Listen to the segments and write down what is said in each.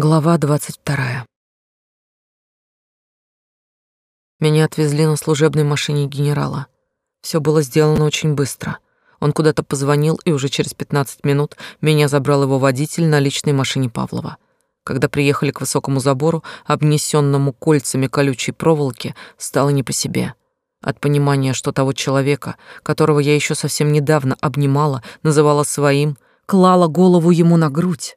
Глава двадцать вторая. Меня отвезли на служебной машине генерала. Все было сделано очень быстро. Он куда-то позвонил, и уже через пятнадцать минут меня забрал его водитель на личной машине Павлова. Когда приехали к высокому забору, обнесенному кольцами колючей проволоки, стало не по себе. От понимания, что того человека, которого я еще совсем недавно обнимала, называла своим, клала голову ему на грудь,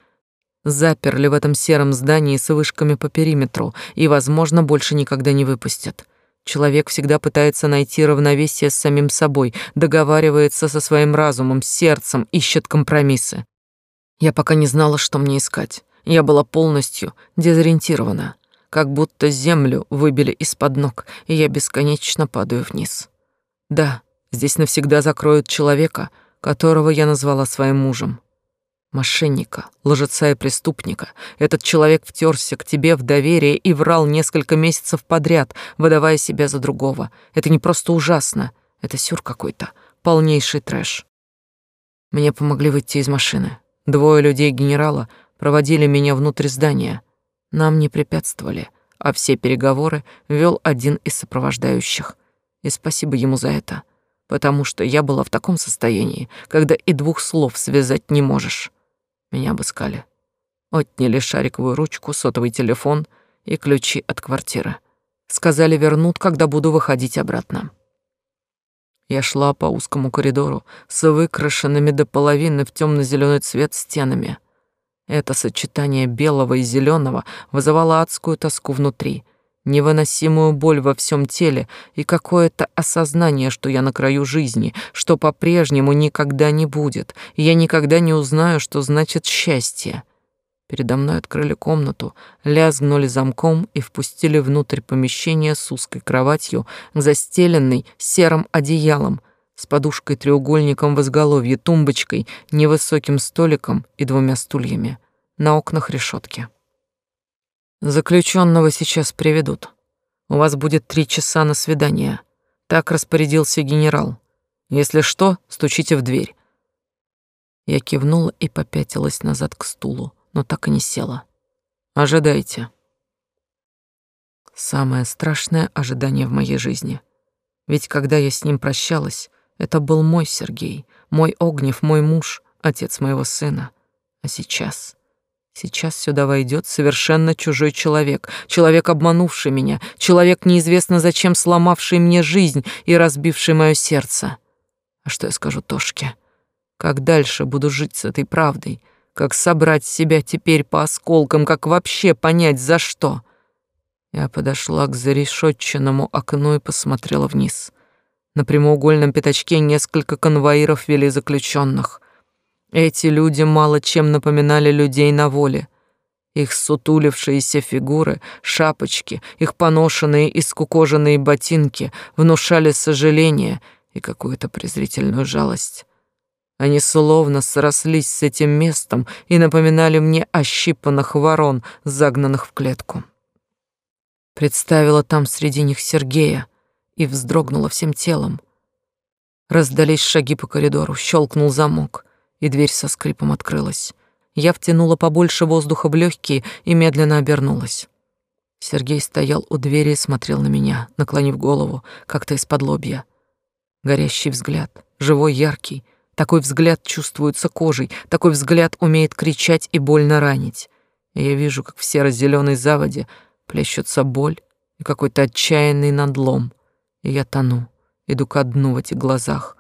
Заперли в этом сером здании с вышками по периметру и, возможно, больше никогда не выпустят. Человек всегда пытается найти равновесие с самим собой, договаривается со своим разумом, сердцем, ищет компромиссы. Я пока не знала, что мне искать. Я была полностью дезориентирована, как будто землю выбили из-под ног, и я бесконечно падаю вниз. Да, здесь навсегда закроют человека, которого я назвала своим мужем. Мошенника, лжеца и преступника. Этот человек втерся к тебе в доверие и врал несколько месяцев подряд, выдавая себя за другого. Это не просто ужасно, это сюр какой-то, полнейший трэш. Мне помогли выйти из машины. Двое людей генерала проводили меня внутрь здания. Нам не препятствовали, а все переговоры вел один из сопровождающих. И спасибо ему за это, потому что я была в таком состоянии, когда и двух слов связать не можешь. Меня обыскали. Отняли шариковую ручку, сотовый телефон и ключи от квартиры. Сказали, вернут, когда буду выходить обратно. Я шла по узкому коридору с выкрашенными до половины в темно зеленый цвет стенами. Это сочетание белого и зеленого вызывало адскую тоску внутри, невыносимую боль во всем теле и какое-то осознание, что я на краю жизни, что по-прежнему никогда не будет, и я никогда не узнаю, что значит счастье. Передо мной открыли комнату, лязгнули замком и впустили внутрь помещения с узкой кроватью, застеленной серым одеялом, с подушкой-треугольником в изголовье, тумбочкой, невысоким столиком и двумя стульями. На окнах решетки. Заключенного сейчас приведут. У вас будет три часа на свидание. Так распорядился генерал. Если что, стучите в дверь. Я кивнула и попятилась назад к стулу, но так и не села. Ожидайте. Самое страшное ожидание в моей жизни. Ведь когда я с ним прощалась, это был мой Сергей, мой Огнев, мой муж, отец моего сына. А сейчас... Сейчас сюда войдет совершенно чужой человек, человек, обманувший меня, человек, неизвестно зачем сломавший мне жизнь и разбивший мое сердце. А что я скажу Тошке? Как дальше буду жить с этой правдой? Как собрать себя теперь по осколкам? Как вообще понять, за что? Я подошла к зарешетченному окну и посмотрела вниз. На прямоугольном пятачке несколько конвоиров вели заключенных. Эти люди мало чем напоминали людей на воле. Их сутулившиеся фигуры, шапочки, их поношенные и скукоженные ботинки внушали сожаление и какую-то презрительную жалость. Они словно срослись с этим местом и напоминали мне ощипанных ворон, загнанных в клетку. Представила там среди них Сергея и вздрогнула всем телом. Раздались шаги по коридору, щелкнул замок — и дверь со скрипом открылась. Я втянула побольше воздуха в легкие и медленно обернулась. Сергей стоял у двери и смотрел на меня, наклонив голову, как-то из-под лобья. Горящий взгляд, живой, яркий. Такой взгляд чувствуется кожей, такой взгляд умеет кричать и больно ранить. И я вижу, как в серо-зеленой заводе плещутся боль и какой-то отчаянный надлом. И я тону, иду ко дну в этих глазах,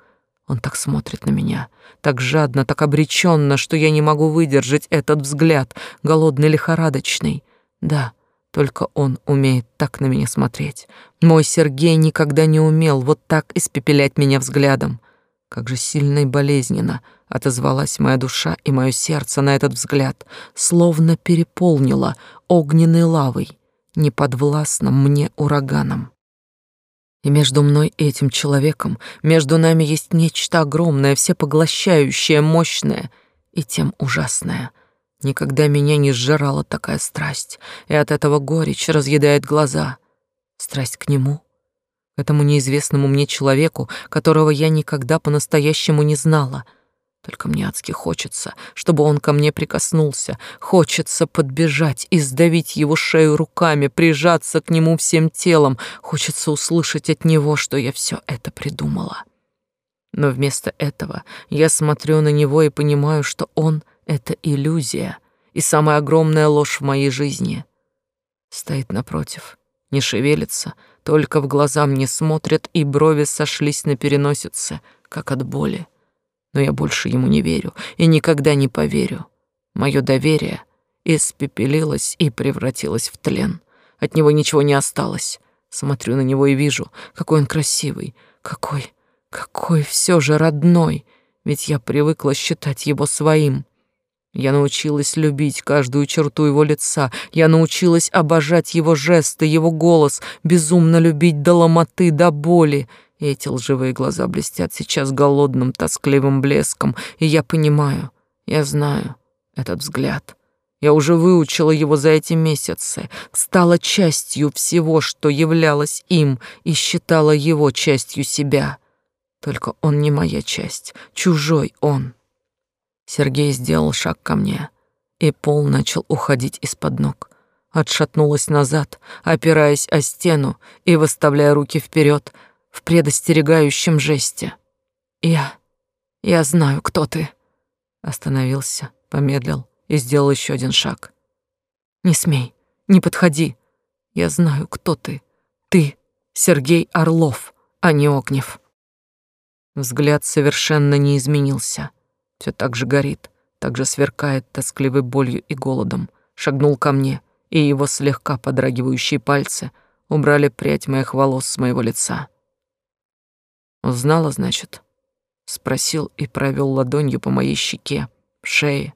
он так смотрит на меня, так жадно, так обреченно, что я не могу выдержать этот взгляд, голодный, лихорадочный. Да, только он умеет так на меня смотреть. Мой Сергей никогда не умел вот так испепелять меня взглядом. Как же сильно и болезненно отозвалась моя душа и мое сердце на этот взгляд, словно переполнила огненной лавой, неподвластным мне ураганом. И между мной и этим человеком, между нами есть нечто огромное, всепоглощающее, мощное и тем ужасное. Никогда меня не сжирала такая страсть, и от этого горечь разъедает глаза. Страсть к нему, к этому неизвестному мне человеку, которого я никогда по-настоящему не знала. Только мне адски хочется, чтобы он ко мне прикоснулся. Хочется подбежать и сдавить его шею руками, прижаться к нему всем телом. Хочется услышать от него, что я все это придумала. Но вместо этого я смотрю на него и понимаю, что он — это иллюзия и самая огромная ложь в моей жизни. Стоит напротив, не шевелится, только в глаза мне смотрят, и брови сошлись на переносице, как от боли но я больше ему не верю и никогда не поверю. Мое доверие испепелилось и превратилось в тлен. От него ничего не осталось. Смотрю на него и вижу, какой он красивый, какой, какой все же родной, ведь я привыкла считать его своим. Я научилась любить каждую черту его лица, я научилась обожать его жесты, его голос, безумно любить до ломоты, до боли. Эти лживые глаза блестят сейчас голодным, тоскливым блеском, и я понимаю, я знаю этот взгляд. Я уже выучила его за эти месяцы, стала частью всего, что являлось им, и считала его частью себя. Только он не моя часть, чужой он. Сергей сделал шаг ко мне, и пол начал уходить из-под ног. Отшатнулась назад, опираясь о стену и выставляя руки вперед, в предостерегающем жесте. «Я... я знаю, кто ты». Остановился, помедлил и сделал еще один шаг. «Не смей, не подходи. Я знаю, кто ты. Ты Сергей Орлов, а не Огнев». Взгляд совершенно не изменился. Все так же горит, так же сверкает тоскливой болью и голодом. Шагнул ко мне, и его слегка подрагивающие пальцы убрали прядь моих волос с моего лица. Узнала, значит? Спросил и провел ладонью по моей щеке, шее.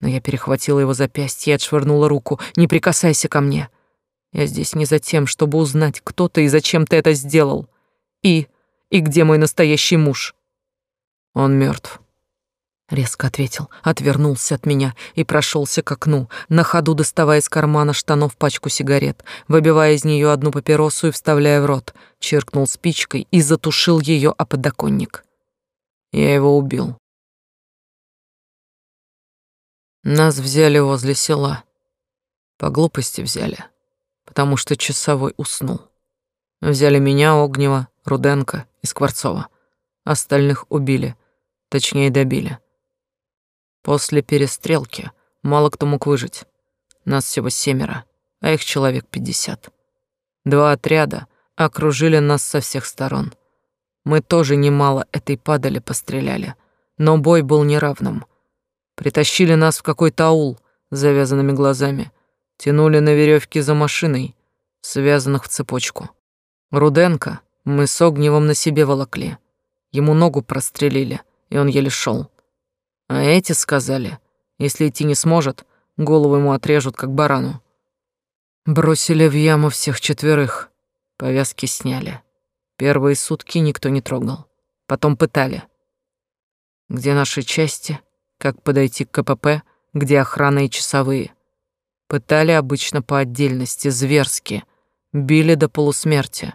Но я перехватила его запястье и отшвырнула руку. «Не прикасайся ко мне. Я здесь не за тем, чтобы узнать, кто ты и зачем ты это сделал. И... и где мой настоящий муж?» «Он мертв. Резко ответил, отвернулся от меня и прошелся к окну, на ходу доставая из кармана штанов пачку сигарет, выбивая из нее одну папиросу и вставляя в рот, чиркнул спичкой и затушил ее о подоконник. Я его убил. Нас взяли возле села. По глупости взяли, потому что часовой уснул. Взяли меня, Огнева, Руденко и Скворцова. Остальных убили, точнее добили. После перестрелки мало кто мог выжить. Нас всего семеро, а их человек пятьдесят. Два отряда окружили нас со всех сторон. Мы тоже немало этой падали постреляли, но бой был неравным. Притащили нас в какой-то аул с завязанными глазами, тянули на веревке за машиной, связанных в цепочку. Руденко мы с Огневым на себе волокли. Ему ногу прострелили, и он еле шел. А эти сказали, если идти не сможет, голову ему отрежут, как барану. Бросили в яму всех четверых, повязки сняли. Первые сутки никто не трогал. Потом пытали. Где наши части, как подойти к КПП, где охрана и часовые. Пытали обычно по отдельности, зверски. Били до полусмерти.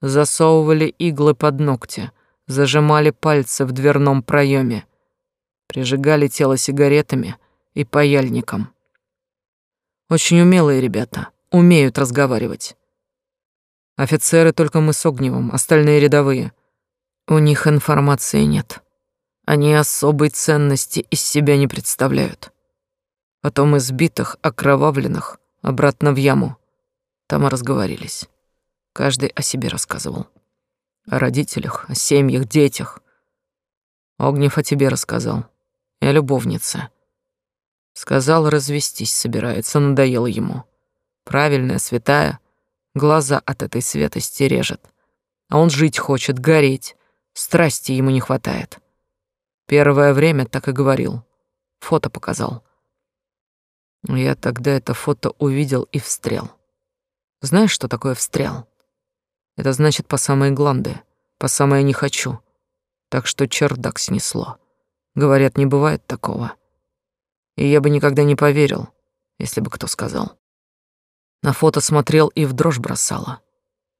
Засовывали иглы под ногти. Зажимали пальцы в дверном проеме прижигали тело сигаретами и паяльником. Очень умелые ребята, умеют разговаривать. Офицеры только мы с Огневым, остальные рядовые. У них информации нет. Они особой ценности из себя не представляют. Потом избитых, окровавленных, обратно в яму. Там и разговорились. Каждый о себе рассказывал. О родителях, о семьях, детях. Огнев о тебе рассказал и любовница. Сказал, развестись собирается, надоело ему. Правильная, святая, глаза от этой светости режет. А он жить хочет, гореть, страсти ему не хватает. Первое время так и говорил. Фото показал. Я тогда это фото увидел и встрял. Знаешь, что такое встрял? Это значит по самые гланды, по самое не хочу. Так что чердак снесло. Говорят, не бывает такого. И я бы никогда не поверил, если бы кто сказал. На фото смотрел и в дрожь бросала.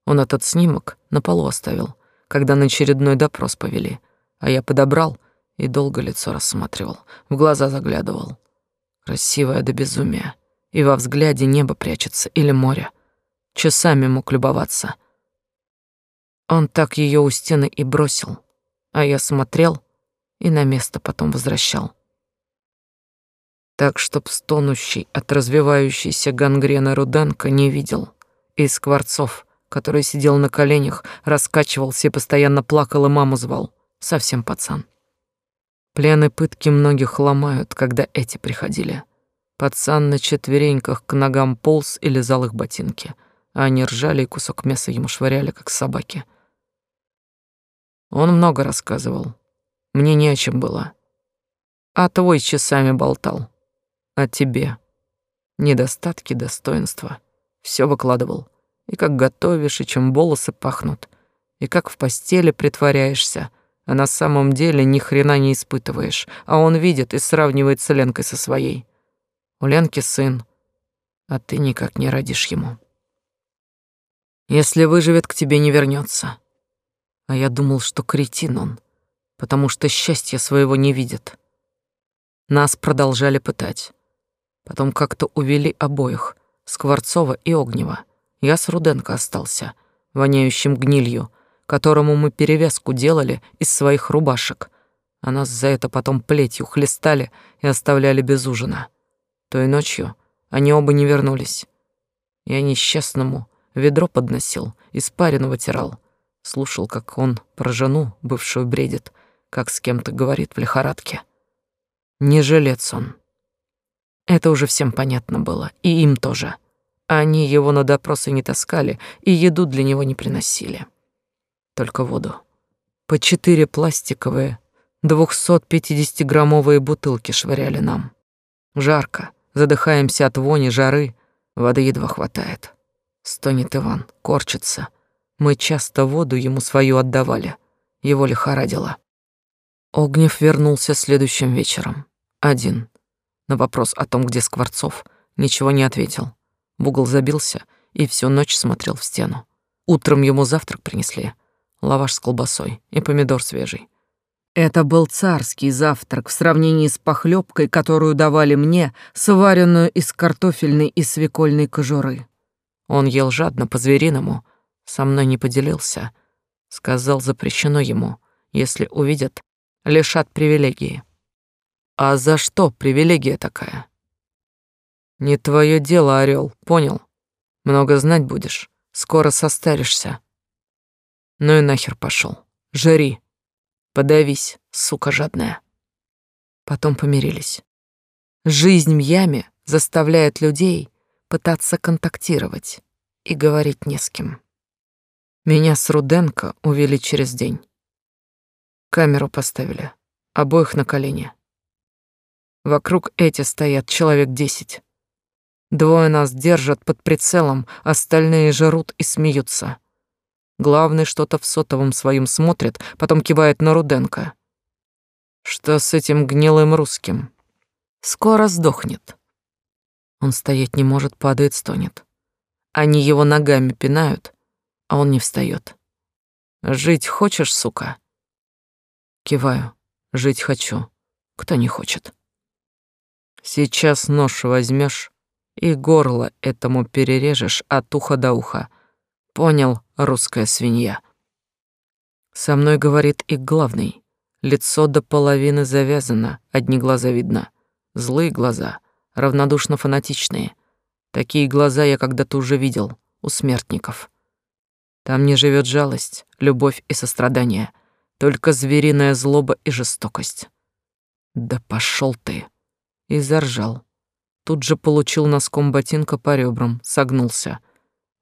Он этот снимок на полу оставил, когда на очередной допрос повели, а я подобрал и долго лицо рассматривал, в глаза заглядывал. Красивая до безумия, и во взгляде небо прячется или море. Часами мог любоваться. Он так ее у стены и бросил, а я смотрел и на место потом возвращал. Так, чтоб стонущий от развивающейся гангрены Руденко не видел. И Скворцов, который сидел на коленях, раскачивался и постоянно плакал и маму звал. Совсем пацан. Плены пытки многих ломают, когда эти приходили. Пацан на четвереньках к ногам полз и лизал их ботинки, а они ржали и кусок мяса ему швыряли, как собаки. Он много рассказывал. Мне не о чем было. А твой часами болтал. А тебе. Недостатки, достоинства. Все выкладывал. И как готовишь, и чем волосы пахнут. И как в постели притворяешься — а на самом деле ни хрена не испытываешь, а он видит и сравнивает с Ленкой со своей. У Ленки сын, а ты никак не родишь ему. Если выживет, к тебе не вернется. А я думал, что кретин он, потому что счастья своего не видит. Нас продолжали пытать. Потом как-то увели обоих, Скворцова и Огнева. Я с Руденко остался, воняющим гнилью, которому мы перевязку делали из своих рубашек, а нас за это потом плетью хлестали и оставляли без ужина. Той ночью они оба не вернулись. Я несчастному ведро подносил, испарину вытирал, слушал, как он про жену бывшую бредит, как с кем-то говорит в лихорадке. Не жилец он. Это уже всем понятно было, и им тоже. Они его на допросы не таскали и еду для него не приносили только воду. По четыре пластиковые 250-граммовые бутылки швыряли нам. Жарко, задыхаемся от вони, жары, воды едва хватает. Стонет Иван, корчится. Мы часто воду ему свою отдавали, его лихорадило. Огнев вернулся следующим вечером. Один. На вопрос о том, где Скворцов, ничего не ответил. В угол забился и всю ночь смотрел в стену. Утром ему завтрак принесли — лаваш с колбасой и помидор свежий. Это был царский завтрак в сравнении с похлебкой, которую давали мне, сваренную из картофельной и свекольной кожуры. Он ел жадно по-звериному, со мной не поделился. Сказал, запрещено ему, если увидят, лишат привилегии. А за что привилегия такая? Не твое дело, орел, понял? Много знать будешь, скоро состаришься. Ну и нахер пошел. Жари. Подавись, сука жадная. Потом помирились. Жизнь в яме заставляет людей пытаться контактировать и говорить не с кем. Меня с Руденко увели через день. Камеру поставили, обоих на колени. Вокруг эти стоят человек десять. Двое нас держат под прицелом, остальные жрут и смеются. Главный что-то в сотовом своем смотрит, потом кивает на Руденко. Что с этим гнилым русским? Скоро сдохнет. Он стоять не может, падает, стонет. Они его ногами пинают, а он не встает. Жить хочешь, сука? Киваю. Жить хочу. Кто не хочет? Сейчас нож возьмешь и горло этому перережешь от уха до уха. Понял, русская свинья. Со мной говорит и главный. Лицо до половины завязано, одни глаза видно. Злые глаза, равнодушно фанатичные. Такие глаза я когда-то уже видел у смертников. Там не живет жалость, любовь и сострадание, только звериная злоба и жестокость. Да пошел ты! И заржал. Тут же получил носком ботинка по ребрам, согнулся.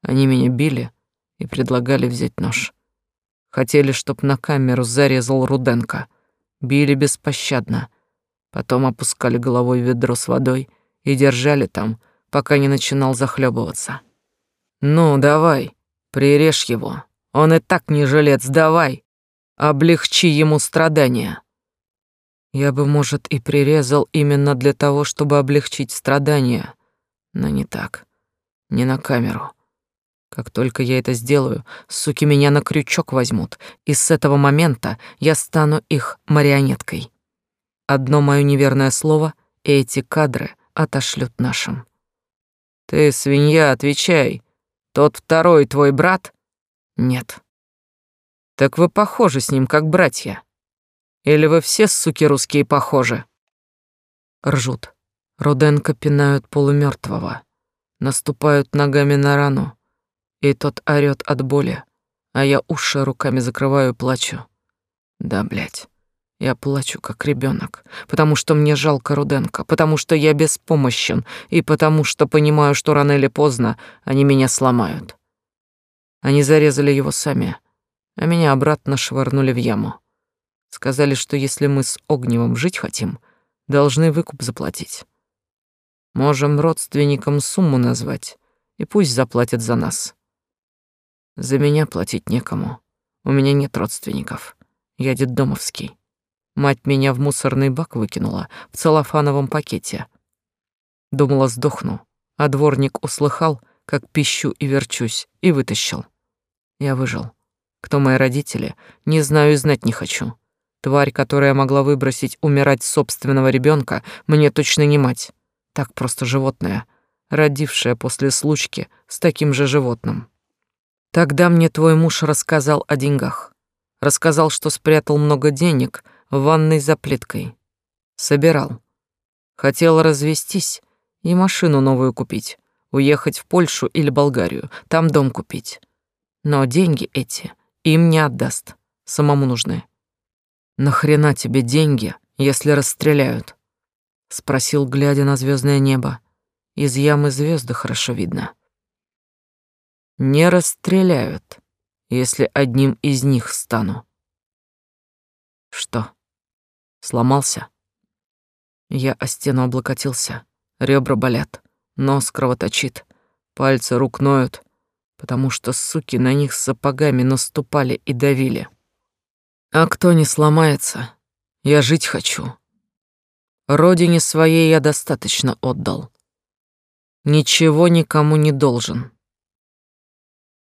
Они меня били, и предлагали взять нож. Хотели, чтоб на камеру зарезал Руденко. Били беспощадно. Потом опускали головой ведро с водой и держали там, пока не начинал захлебываться. «Ну, давай, прирежь его. Он и так не жилец, давай. Облегчи ему страдания». Я бы, может, и прирезал именно для того, чтобы облегчить страдания, но не так, не на камеру. Как только я это сделаю, суки меня на крючок возьмут, и с этого момента я стану их марионеткой. Одно мое неверное слово, и эти кадры отошлют нашим. Ты, свинья, отвечай. Тот второй твой брат? Нет. Так вы похожи с ним, как братья. Или вы все, суки русские, похожи? Ржут. Руденко пинают полумертвого, наступают ногами на рану, и тот орёт от боли, а я уши руками закрываю и плачу. Да, блядь. Я плачу, как ребенок, потому что мне жалко Руденко, потому что я беспомощен и потому что понимаю, что рано или поздно они меня сломают. Они зарезали его сами, а меня обратно швырнули в яму. Сказали, что если мы с Огневым жить хотим, должны выкуп заплатить. Можем родственникам сумму назвать, и пусть заплатят за нас. За меня платить некому. У меня нет родственников. Я детдомовский. Мать меня в мусорный бак выкинула в целлофановом пакете. Думала, сдохну, а дворник услыхал, как пищу и верчусь, и вытащил. Я выжил. Кто мои родители, не знаю и знать не хочу. Тварь, которая могла выбросить умирать собственного ребенка, мне точно не мать. Так просто животное, родившее после случки с таким же животным. Тогда мне твой муж рассказал о деньгах. Рассказал, что спрятал много денег в ванной за плиткой. Собирал. Хотел развестись и машину новую купить, уехать в Польшу или Болгарию, там дом купить. Но деньги эти им не отдаст, самому нужны. Нахрена тебе деньги, если расстреляют? спросил, глядя на звездное небо. Из ямы звезды хорошо видно. Не расстреляют, если одним из них стану. Что? Сломался? Я о стену облокотился. Ребра болят, нос кровоточит, пальцы рук ноют, потому что суки на них сапогами наступали и давили. А кто не сломается? Я жить хочу. Родине своей я достаточно отдал. Ничего никому не должен.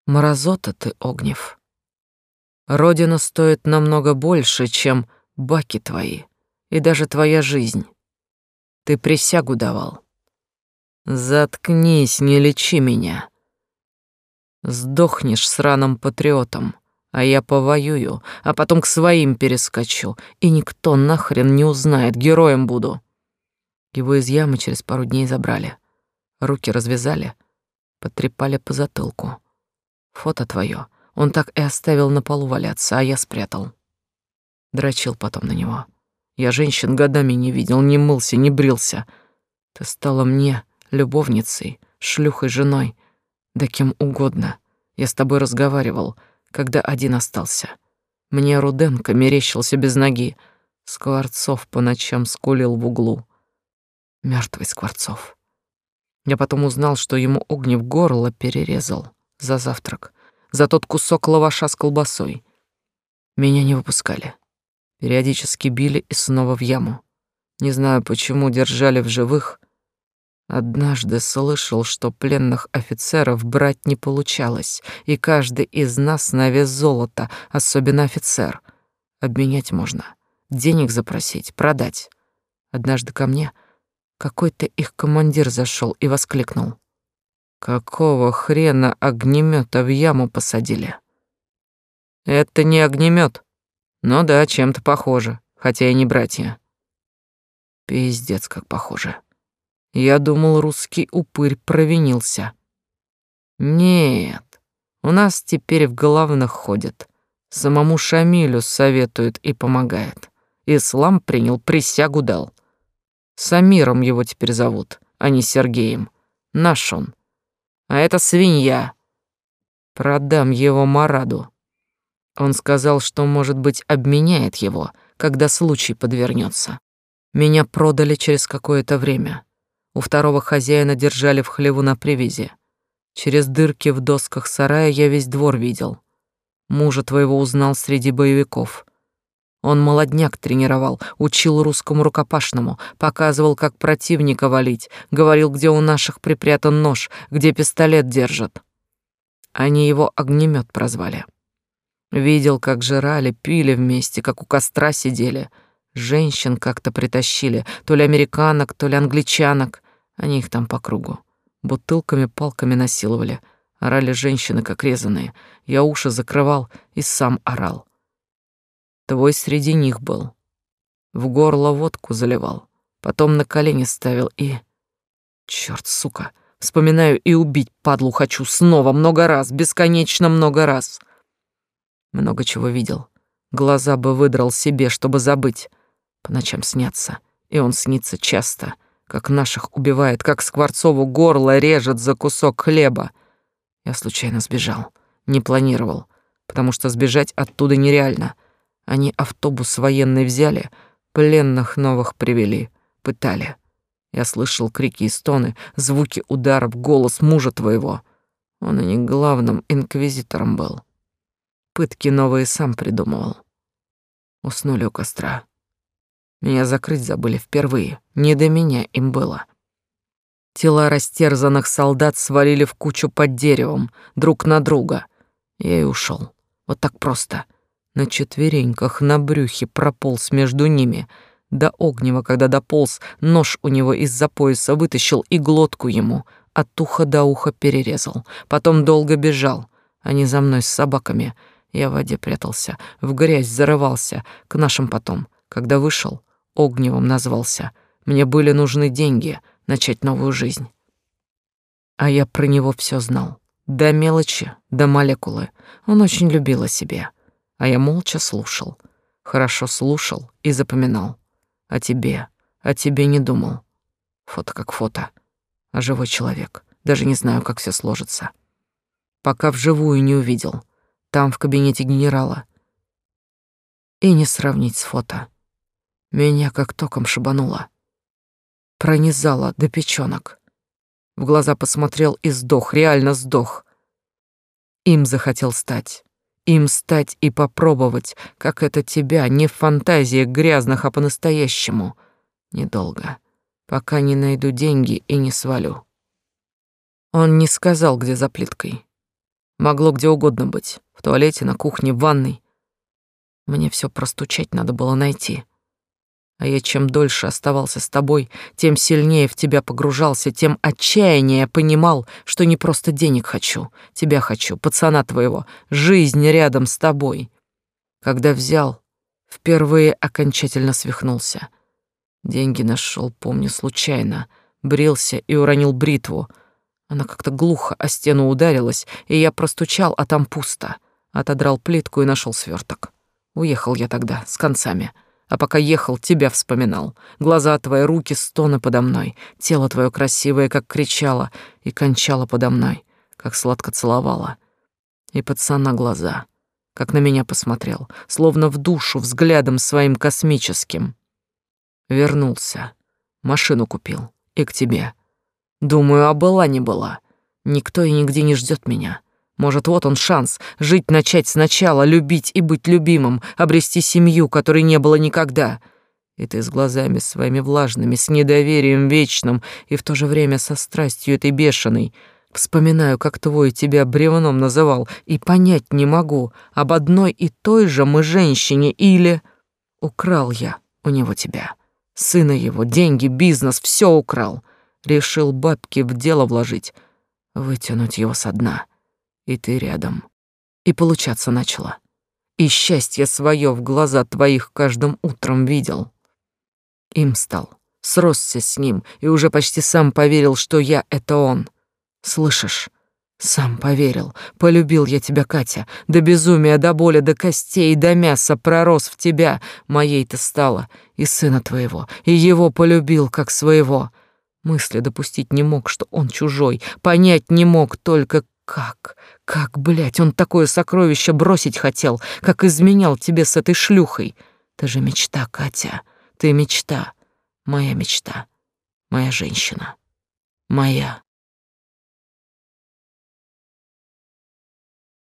Мразота ты, Огнев. Родина стоит намного больше, чем баки твои и даже твоя жизнь. Ты присягу давал. Заткнись, не лечи меня. Сдохнешь с раном патриотом, а я повоюю, а потом к своим перескочу, и никто нахрен не узнает, героем буду. Его из ямы через пару дней забрали. Руки развязали, потрепали по затылку. Фото твое он так и оставил на полу валяться, а я спрятал. Дрочил потом на него. Я женщин годами не видел, не мылся, не брился. Ты стала мне любовницей, шлюхой женой, да кем угодно. Я с тобой разговаривал, когда один остался. Мне Руденко мерещился без ноги. Скворцов по ночам скулил в углу. Мертвый Скворцов. Я потом узнал, что ему Огнев горло перерезал за завтрак, за тот кусок лаваша с колбасой. Меня не выпускали. Периодически били и снова в яму. Не знаю, почему держали в живых. Однажды слышал, что пленных офицеров брать не получалось, и каждый из нас на вес золота, особенно офицер. Обменять можно, денег запросить, продать. Однажды ко мне какой-то их командир зашел и воскликнул. «Какого хрена огнемета в яму посадили?» «Это не огнемет, ну да, чем-то похоже, хотя и не братья. Пиздец, как похоже. Я думал, русский упырь провинился. Нет, у нас теперь в головных ходит. Самому Шамилю советует и помогает. Ислам принял, присягу дал. Самиром его теперь зовут, а не Сергеем. Наш он. А это свинья. Продам его Мараду. Он сказал, что, может быть, обменяет его, когда случай подвернется. Меня продали через какое-то время. У второго хозяина держали в хлеву на привязи. Через дырки в досках сарая я весь двор видел. Мужа твоего узнал среди боевиков. Он молодняк тренировал, учил русскому рукопашному, показывал, как противника валить, говорил, где у наших припрятан нож, где пистолет держат. Они его огнемет прозвали. Видел, как жрали, пили вместе, как у костра сидели. Женщин как-то притащили, то ли американок, то ли англичанок. Они их там по кругу. Бутылками, палками насиловали. Орали женщины, как резаные. Я уши закрывал и сам орал. Твой среди них был. В горло водку заливал. Потом на колени ставил и... Чёрт, сука. Вспоминаю и убить падлу хочу снова, много раз, бесконечно много раз. Много чего видел. Глаза бы выдрал себе, чтобы забыть. По ночам снятся, и он снится часто, как наших убивает, как Скворцову горло режет за кусок хлеба. Я случайно сбежал, не планировал, потому что сбежать оттуда нереально. Они автобус военный взяли, пленных новых привели, пытали. Я слышал крики и стоны, звуки ударов, голос мужа твоего. Он и не главным инквизитором был. Пытки новые сам придумывал. Уснули у костра. Меня закрыть забыли впервые. Не до меня им было. Тела растерзанных солдат свалили в кучу под деревом, друг на друга. Я и ушел. Вот так просто. На четвереньках на брюхе прополз между ними. До огнева, когда дополз, нож у него из-за пояса вытащил и глотку ему. От уха до уха перерезал. Потом долго бежал. Они за мной с собаками. Я в воде прятался, в грязь зарывался, к нашим потом. Когда вышел, Огневым назвался. Мне были нужны деньги, начать новую жизнь. А я про него все знал. До мелочи, до молекулы. Он очень любил о себе. А я молча слушал. Хорошо слушал и запоминал. О тебе, о тебе не думал. Фото как фото. А живой человек. Даже не знаю, как все сложится. Пока вживую не увидел. Там, в кабинете генерала. И не сравнить с фото. Меня как током шибануло. Пронизало до печёнок. В глаза посмотрел и сдох, реально сдох. Им захотел стать. Им стать и попробовать, как это тебя, не в фантазиях грязных, а по-настоящему. Недолго. Пока не найду деньги и не свалю. Он не сказал, где за плиткой. Могло где угодно быть. В туалете, на кухне, в ванной. Мне все простучать надо было найти. А я чем дольше оставался с тобой, тем сильнее в тебя погружался, тем отчаяннее понимал, что не просто денег хочу, тебя хочу, пацана твоего, жизнь рядом с тобой. Когда взял, впервые окончательно свихнулся. Деньги нашел, помню, случайно. Брился и уронил бритву. Она как-то глухо о стену ударилась, и я простучал, а там пусто. Отодрал плитку и нашел сверток. Уехал я тогда, с концами. — а пока ехал, тебя вспоминал. Глаза твои, руки, стоны подо мной. Тело твое красивое, как кричало, и кончало подо мной, как сладко целовало. И пацана глаза, как на меня посмотрел, словно в душу взглядом своим космическим. Вернулся, машину купил и к тебе. Думаю, а была не была. Никто и нигде не ждет меня. Может, вот он шанс жить начать сначала, любить и быть любимым, обрести семью, которой не было никогда. И ты с глазами своими влажными, с недоверием вечным и в то же время со страстью этой бешеной. Вспоминаю, как твой тебя бревном называл, и понять не могу, об одной и той же мы женщине или... Украл я у него тебя. Сына его, деньги, бизнес, все украл. Решил бабки в дело вложить, вытянуть его со дна и ты рядом. И получаться начало. И счастье свое в глаза твоих каждым утром видел. Им стал, сросся с ним и уже почти сам поверил, что я — это он. Слышишь? Сам поверил. Полюбил я тебя, Катя. До безумия, до боли, до костей, до мяса пророс в тебя. Моей ты стала. И сына твоего. И его полюбил, как своего. Мысли допустить не мог, что он чужой. Понять не мог только, как? Как, блядь, он такое сокровище бросить хотел, как изменял тебе с этой шлюхой? Ты же мечта, Катя. Ты мечта. Моя мечта. Моя женщина. Моя.